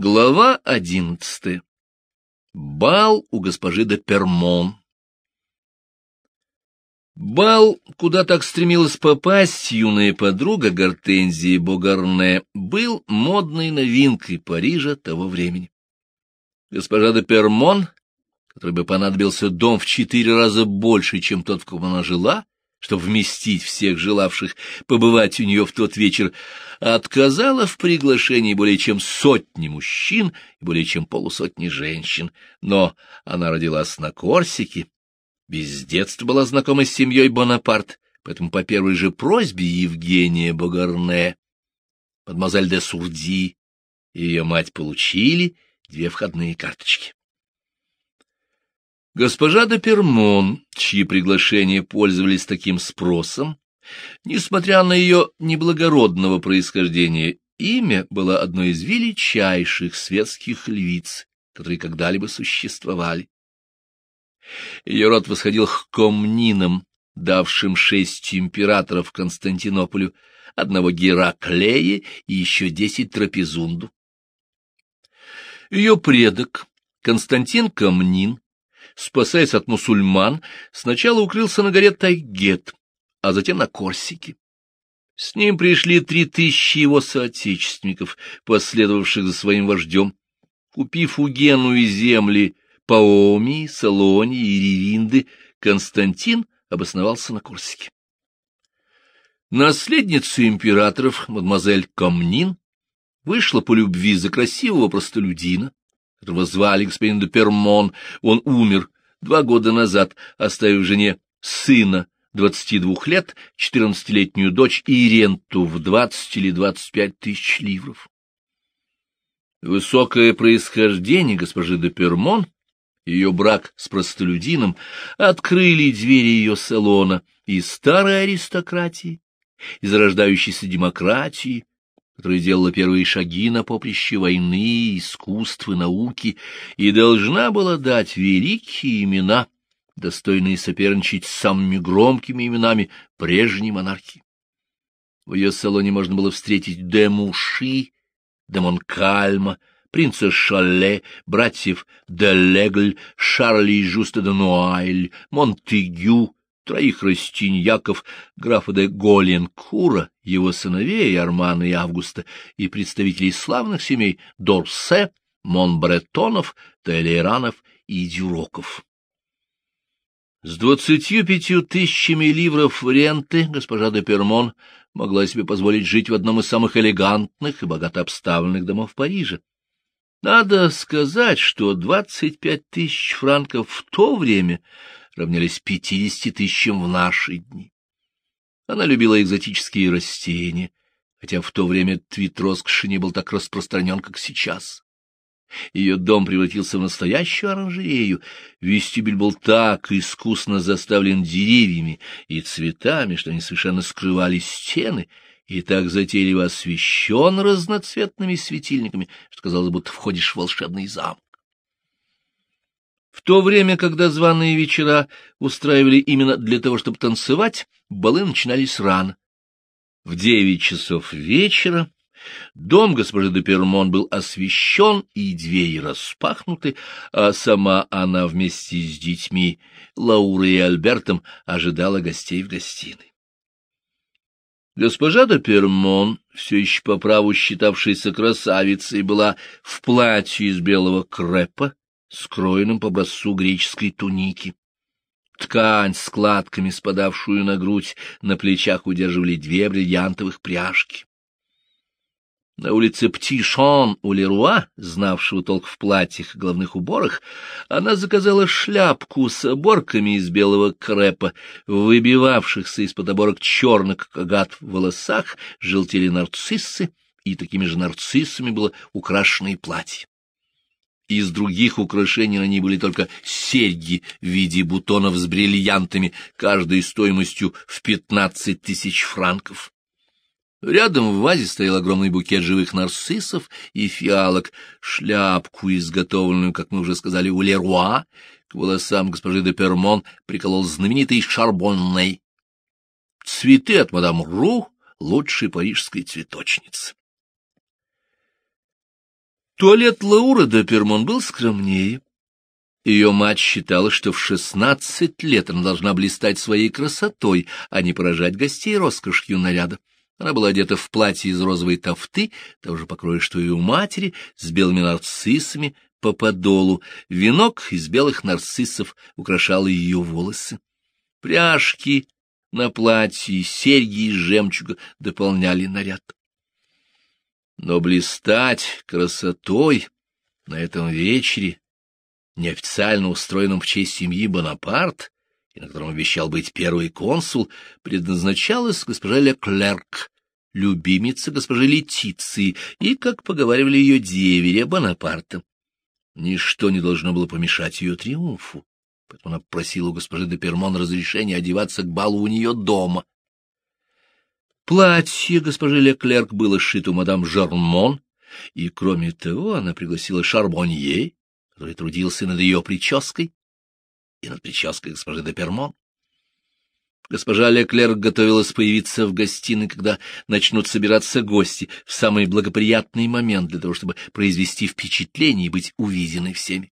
Глава одиннадцатая. Бал у госпожи де Пермон. Бал, куда так стремилась попасть юная подруга Гортензии Богарне, был модной новинкой Парижа того времени. Госпожа де Пермон, которой бы понадобился дом в четыре раза больше, чем тот, в ком она жила, чтобы вместить всех желавших побывать у нее в тот вечер, отказала в приглашении более чем сотни мужчин и более чем полусотни женщин. Но она родилась на Корсике, без детства была знакома с семьей Бонапарт, поэтому по первой же просьбе Евгения Богарне, мадемуазель де Сурди и ее мать получили две входные карточки. Госпожа де Пермон, чьи приглашения пользовались таким спросом, несмотря на ее неблагородного происхождения, имя было одной из величайших светских львиц, которые когда-либо существовали. Ее род восходил к комнинам, давшим шесть императоров Константинополю, одного Гераклея и еще десять Трапезунду. Ее предок, Константин Комнин, спасаясь от мусульман, сначала укрылся на горе Тайгет, а затем на Корсике. С ним пришли три тысячи его соотечественников, последовавших за своим вождем. Купив у Генуи земли Паоми, Салони и Ревинды, Константин обосновался на Корсике. Наследница императоров, мадемуазель Комнин, вышла по любви за красивого простолюдина, которого звали господин де Пермон, он умер два года назад, оставив жене сына двадцати двух лет, четырнадцатилетнюю дочь и ренту в двадцать или двадцать пять тысяч ливров. Высокое происхождение госпожи де Пермон, ее брак с простолюдином, открыли двери ее салона и старой аристократии, и зарождающейся демократии, которая делала первые шаги на поприще войны, искусства, науки, и должна была дать великие имена, достойные соперничать с самыми громкими именами прежней монархии. В ее салоне можно было встретить де Муши, де Монкальма, принца Шале, братьев де Легль, Шарли и Жуста де Нуайль, Монтегю, троих растиньяков, графа де Голенкура, его сыновей Армана и Августа, и представителей славных семей Дорсе, Монбретонов, Толеранов и Дюроков. С двадцатью пятью тысячами ливров ренты госпожа де Пермон могла себе позволить жить в одном из самых элегантных и богато обставленных домов Парижа. Надо сказать, что двадцать пять тысяч франков в то время равнялись пятидесяти тысячам в наши дни. Она любила экзотические растения, хотя в то время твит роскоши не был так распространен, как сейчас. Ее дом превратился в настоящую оранжерею, вестибюль был так искусно заставлен деревьями и цветами, что они совершенно скрывали стены, и так затейливо освещен разноцветными светильниками, что казалось, будто входишь в волшебный замок. В то время, когда званые вечера устраивали именно для того, чтобы танцевать, балы начинались рано. В девять часов вечера дом госпожи де Пермон был освещен и двери распахнуты, а сама она вместе с детьми, Лаурой и Альбертом, ожидала гостей в гостиной. Госпожа де Пермон, все еще по праву считавшаяся красавицей, была в платье из белого крепа, скроенным по образцу греческой туники. Ткань складками, спадавшую на грудь, на плечах удерживали две бриллиантовых пряжки. На улице Птишон у Леруа, знавшего толк в платьях и головных уборах, она заказала шляпку с оборками из белого крепа, выбивавшихся из-под оборок черных кагат в волосах, желтели нарциссы, и такими же нарциссами было украшенное платье. Из других украшений на ней были только серьги в виде бутонов с бриллиантами, каждой стоимостью в пятнадцать тысяч франков. Рядом в вазе стоял огромный букет живых нарциссов и фиалок, шляпку, изготовленную, как мы уже сказали, у Леруа, к волосам госпожи де Пермон приколол знаменитый шарбонный. Цветы от мадам Ру, лучшей парижской цветочницы. Туалет Лауры де Пермон был скромнее. Ее мать считала, что в шестнадцать лет она должна блистать своей красотой, а не поражать гостей роскошью наряда. Она была одета в платье из розовой тофты, того же покроя, что и у матери, с белыми нарциссами по подолу. Венок из белых нарциссов украшал ее волосы. Пряжки на платье, серьги из жемчуга дополняли наряд. Но блистать красотой на этом вечере, неофициально устроенном в честь семьи Бонапарт, и на котором обещал быть первый консул, предназначалась госпожа Леклерк, любимица госпожи Летиции и, как поговаривали ее деверя, Бонапарта. Ничто не должно было помешать ее триумфу, поэтому она просила у госпожи де разрешения одеваться к балу у нее дома. Платье госпожи Леклерк было сшито мадам Жармон, и, кроме того, она пригласила Шарбонье, который трудился над ее прической, и над прической госпожи де Пермон. Госпожа Леклер готовилась появиться в гостиной, когда начнут собираться гости, в самый благоприятный момент для того, чтобы произвести впечатление и быть увиденной всеми.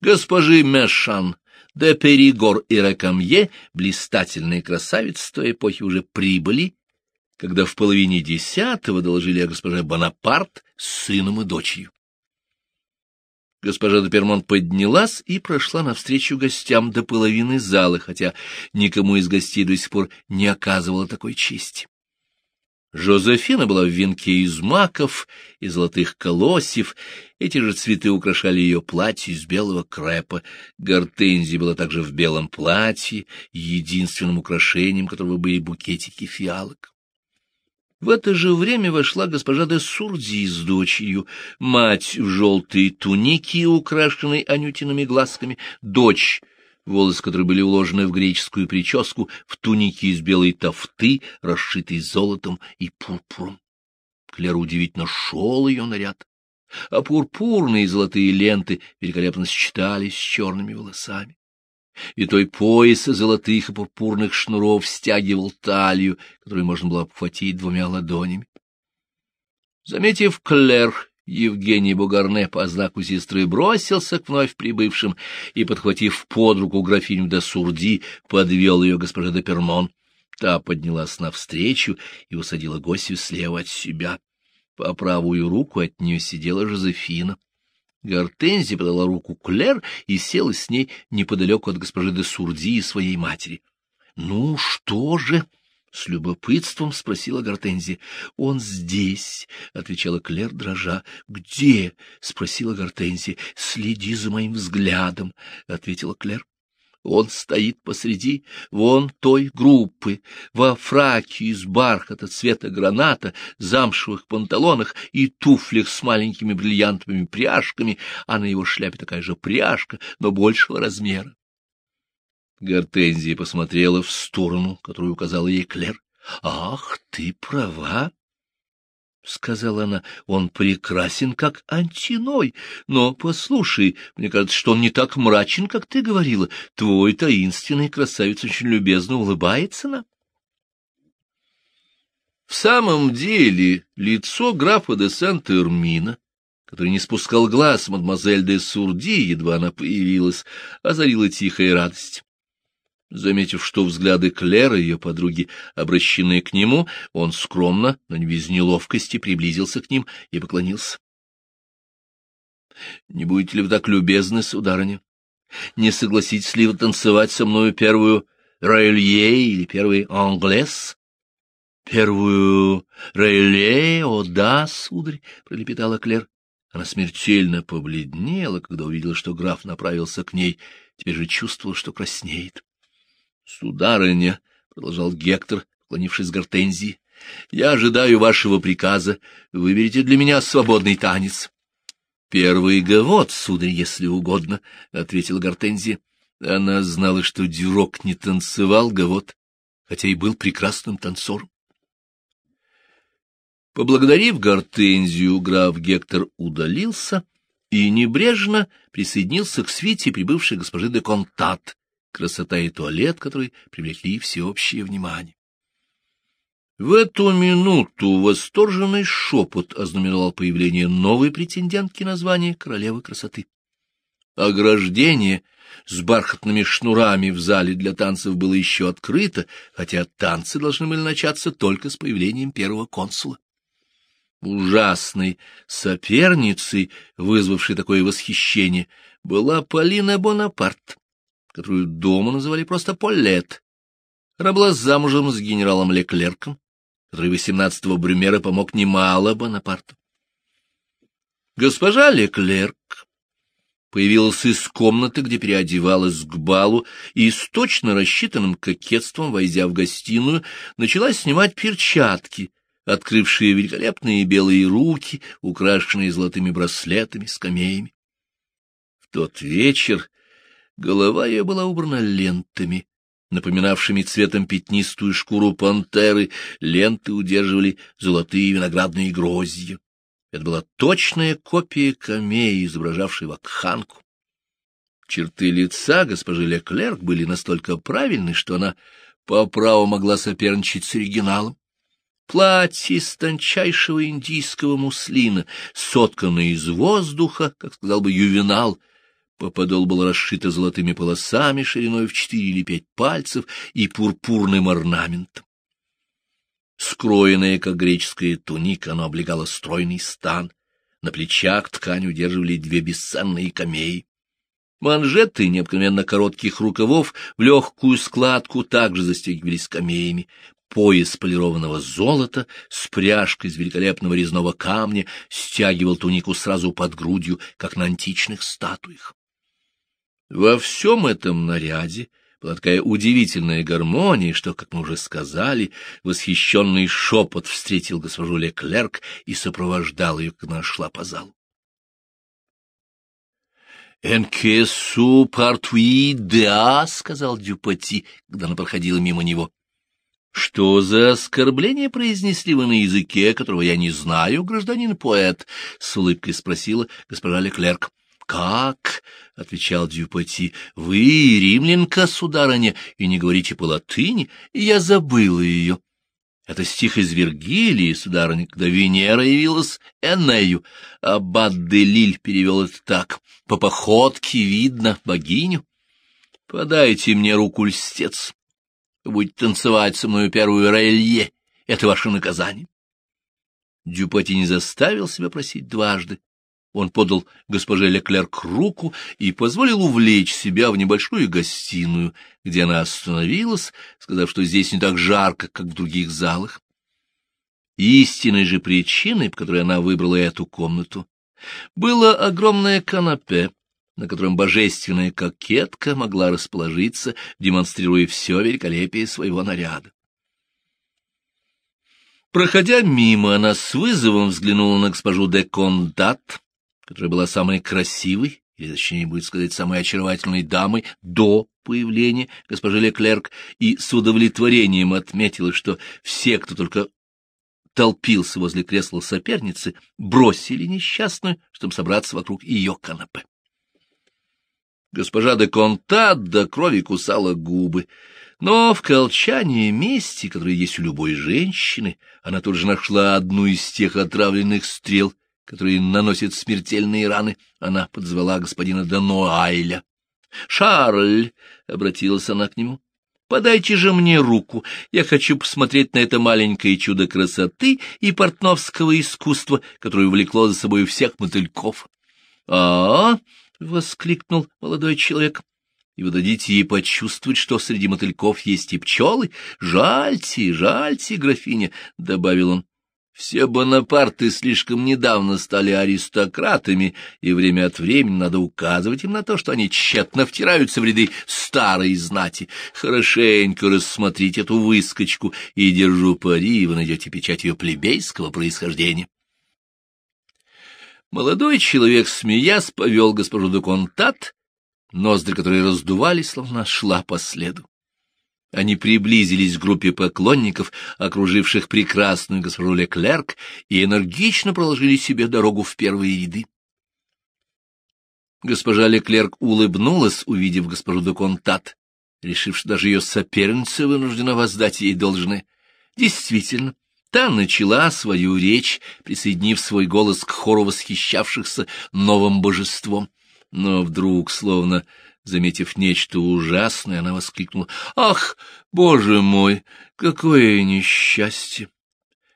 Госпожи Мешан, де Перигор и Ракамье, блистательные красавицы той эпохи, уже прибыли, когда в половине десятого доложили о госпоже Бонапарт с сыном и дочерью. Госпожа Допермон поднялась и прошла навстречу гостям до половины зала, хотя никому из гостей до сих пор не оказывала такой чести. Жозефина была в венке из маков и золотых колосьев, эти же цветы украшали ее платье из белого крепа, Гортензия была также в белом платье, единственным украшением которого были букетики фиалок. В это же время вошла госпожа де Сурди с дочерью, мать в желтой тунике, украшенной анютиными глазками, дочь, волосы которой были уложены в греческую прическу, в тунике из белой тофты, расшитой золотом и пурпуром. Клер удивительно шел ее наряд, а пурпурные золотые ленты великолепно сочетались с черными волосами и той пояс золотых и пурпурных шнуров стягивал талию, которую можно было обхватить двумя ладонями. Заметив Клэр, Евгений Бугарне по знаку сестры бросился к вновь прибывшим и, подхватив под руку графиню де Сурди, подвел ее госпожа де Пермон. Та поднялась навстречу и усадила гостью слева от себя. По правую руку от нее сидела Жозефина. Гортензи подала руку Клер и села с ней неподалеку от госпожи де Сурди и своей матери. — Ну что же? — с любопытством спросила Гортензи. — Он здесь, — отвечала Клер, дрожа. — Где? — спросила Гортензи. — Следи за моим взглядом, — ответила Клер. Он стоит посреди вон той группы, во фраке из бархата цвета граната, замшевых панталонах и туфлях с маленькими бриллиантовыми пряжками, а на его шляпе такая же пряжка, но большего размера. Гортензия посмотрела в сторону, которую указала ей Клер. — Ах, ты права! — сказала она, — он прекрасен, как антиной, но, послушай, мне кажется, что он не так мрачен, как ты говорила. Твой таинственный красавец очень любезно улыбается нам. В самом деле, лицо графа де Сент-Эрмина, который не спускал глаз мадемуазель де Сурди, едва она появилась, озарила тихая радость. Заметив, что взгляды Клеры, ее подруги, обращены к нему, он скромно, но не без неловкости, приблизился к ним и поклонился. — Не будете ли вы так любезны, сударыня? Не согласитесь ли вы танцевать со мною первую Ройлье или первый Англес? — Первую Ройлье, о да, сударь, — пролепетала Клер. Она смертельно побледнела, когда увидела, что граф направился к ней, теперь же чувствовала, что краснеет. Сударыня, — продолжал Гектор, клонившись к гортензии, — я ожидаю вашего приказа. Выберите для меня свободный танец. — Первый гавот, сударь, если угодно, — ответила гортензия. Она знала, что Дюрок не танцевал гавот, хотя и был прекрасным танцором. Поблагодарив гортензию, граф Гектор удалился и небрежно присоединился к свите прибывшей госпожи де Контат, красота и туалет, которые привлекли всеобщее внимание. В эту минуту восторженный шепот ознаменовал появление новой претендентки на звание королевы красоты. Ограждение с бархатными шнурами в зале для танцев было еще открыто, хотя танцы должны были начаться только с появлением первого консула. Ужасной соперницей, вызвавшей такое восхищение, была Полина Бонапарт, которую дома называли просто Полет. Она была замужем с генералом Леклерком, который 18-го Брюмера помог немало Бонапарту. Госпожа Леклерк появилась из комнаты, где переодевалась к балу, и с точно рассчитанным кокетством, войдя в гостиную, начала снимать перчатки, открывшие великолепные белые руки, украшенные золотыми браслетами, скамеями. В тот вечер голова ее была убрана лентами, напоминавшими цветом пятнистую шкуру пантеры, ленты удерживали золотые виноградные гроздья. Это была точная копия камеи, изображавшей вакханку. Черты лица госпожи Леклерк были настолько правильны, что она по праву могла соперничать с оригиналом. Платье из тончайшего индийского муслина, сотканное из воздуха, как сказал бы ювенал, по подол было расшито золотыми полосами шириной в четыре или пять пальцев и пурпурным орнаментом. Скроенная, как греческая туника, оно облегало стройный стан. На плечах ткань удерживали две бесценные камеи. Манжеты необыкновенно коротких рукавов в легкую складку также застегивались камеями. Пояс полированного золота с пряжкой из великолепного резного камня стягивал тунику сразу под грудью, как на античных статуях. Во всем этом наряде была такая удивительная гармония, что, как мы уже сказали, восхищенный шепот встретил госпожу Леклерк и сопровождал ее, когда она шла по залу. «Энкесу партуи да», — сказал Дюпати, когда она проходила мимо него. «Что за оскорбление произнесли вы на языке, которого я не знаю, гражданин-поэт?» — с улыбкой спросила госпожа Леклерк. «Как?» — отвечал Дюпати. «Вы римлянка, сударыня, и не говорите по-латыни, я забыла ее». Это стих из Вергилии, сударыня, когда Венера явилась Энею, а Бадделиль перевел это так. «По походке видно богиню». «Подайте мне руку, льстец. Будете танцевать со мной первую релье. Это ваше наказание». Дюпати не заставил себя просить дважды. Он подал госпоже Леклерк руку и позволил увлечь себя в небольшую гостиную, где она остановилась, сказав, что здесь не так жарко, как в других залах. Истинной же причиной, по которой она выбрала эту комнату, было огромное канапе, на котором божественная кокетка могла расположиться, демонстрируя все великолепие своего наряда. Проходя мимо, она с вызовом взглянула на госпожу де Кондат, которая была самой красивой, или, точнее, будет сказать, самой очаровательной дамой до появления госпожи Леклерк, и с удовлетворением отметила, что все, кто только толпился возле кресла соперницы, бросили несчастную, чтобы собраться вокруг ее канапе. Госпожа де Контад до крови кусала губы, но в колчании мести, которое есть у любой женщины, она тут же нашла одну из тех отравленных стрел, которые наносят смертельные раны, она подзвала господина Дануайля. «Шарль!» — обратилась она к нему. «Подайте же мне руку. Я хочу посмотреть на это маленькое чудо красоты и портновского искусства, которое увлекло за собой всех мотыльков». «А, -а, -а — воскликнул молодой человек. — И вы дадите ей почувствовать, что среди мотыльков есть и пчелы? Жальте, жальте, графиня, — добавил он. Все Бонапарты слишком недавно стали аристократами, и время от времени надо указывать им на то, что они тщетно втираются в ряды старой знати. Хорошенько рассмотрите эту выскочку, и держу пари, вы найдете печать ее плебейского происхождения. Молодой человек, смеясь, повел госпожу де Контат, ноздри которой раздувались, словно шла по следу. Они приблизились к группе поклонников, окруживших прекрасную госпожу Леклерк, и энергично проложили себе дорогу в первые ряды. Госпожа Леклерк улыбнулась, увидев госпожу де Контат, решив, что даже ее соперница вынуждена воздать ей должное. Действительно, та начала свою речь, присоединив свой голос к хору восхищавшихся новым божеством. Но вдруг, словно заметив нечто ужасное, она воскликнула. — Ах, боже мой, какое несчастье!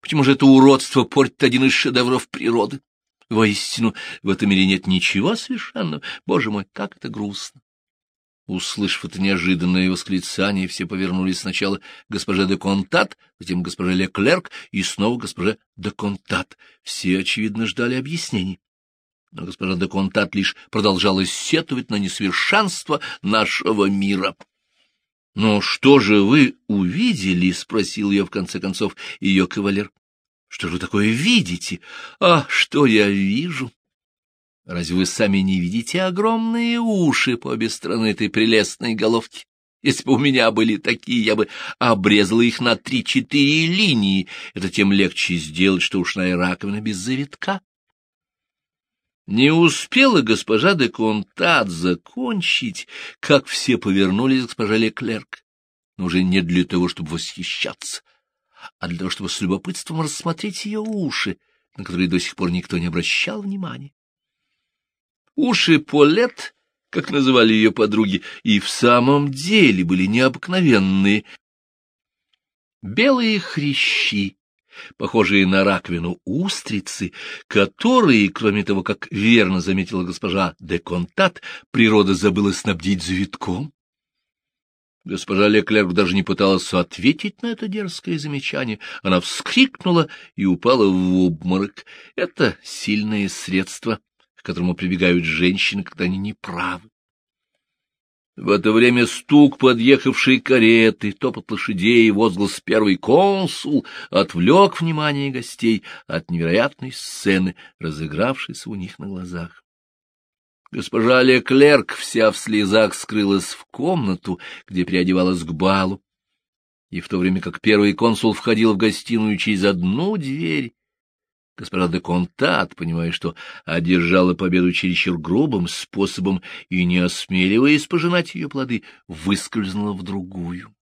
Почему же это уродство портит один из шедевров природы? Воистину, в этом мире нет ничего совершенного. Боже мой, как это грустно! Услышав это неожиданное восклицание, все повернулись сначала к госпоже де Контат, затем к госпоже Леклерк и снова к госпоже де Контат. Все, очевидно, ждали объяснений. Но госпожа де Контат лишь продолжала сетовать на несовершенство нашего мира. — Но что же вы увидели? — спросил ее в конце концов ее кавалер. — Что же вы такое видите? — А что я вижу? Разве вы сами не видите огромные уши по обе стороны этой прелестной головки? Если бы у меня были такие, я бы обрезала их на три-четыре линии. Это тем легче сделать, что ушная раковина без завитка. Не успела госпожа де Контат закончить, как все повернулись к госпоже Леклерк, но уже не для того, чтобы восхищаться, а для того, чтобы с любопытством рассмотреть ее уши, на которые до сих пор никто не обращал внимания. Уши Полет, как называли ее подруги, и в самом деле были необыкновенные. Белые хрящи, похожие на раковину устрицы, которые, кроме того, как верно заметила госпожа де Контат, природа забыла снабдить завитком. Госпожа Леклерк даже не пыталась ответить на это дерзкое замечание. Она вскрикнула и упала в обморок. Это сильное средство которому прибегают женщины, когда они неправы. В это время стук подъехавшей кареты, топот лошадей и возглас «Первый консул» отвлек внимание гостей от невероятной сцены, разыгравшейся у них на глазах. Госпожа Леклерк вся в слезах скрылась в комнату, где переодевалась к балу, и в то время как первый консул входил в гостиную через одну дверь, Госпожа де Контат, понимая, что одержала победу чересчур грубым способом и не осмеливаясь пожинать ее плоды, выскользнула в другую.